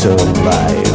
to life.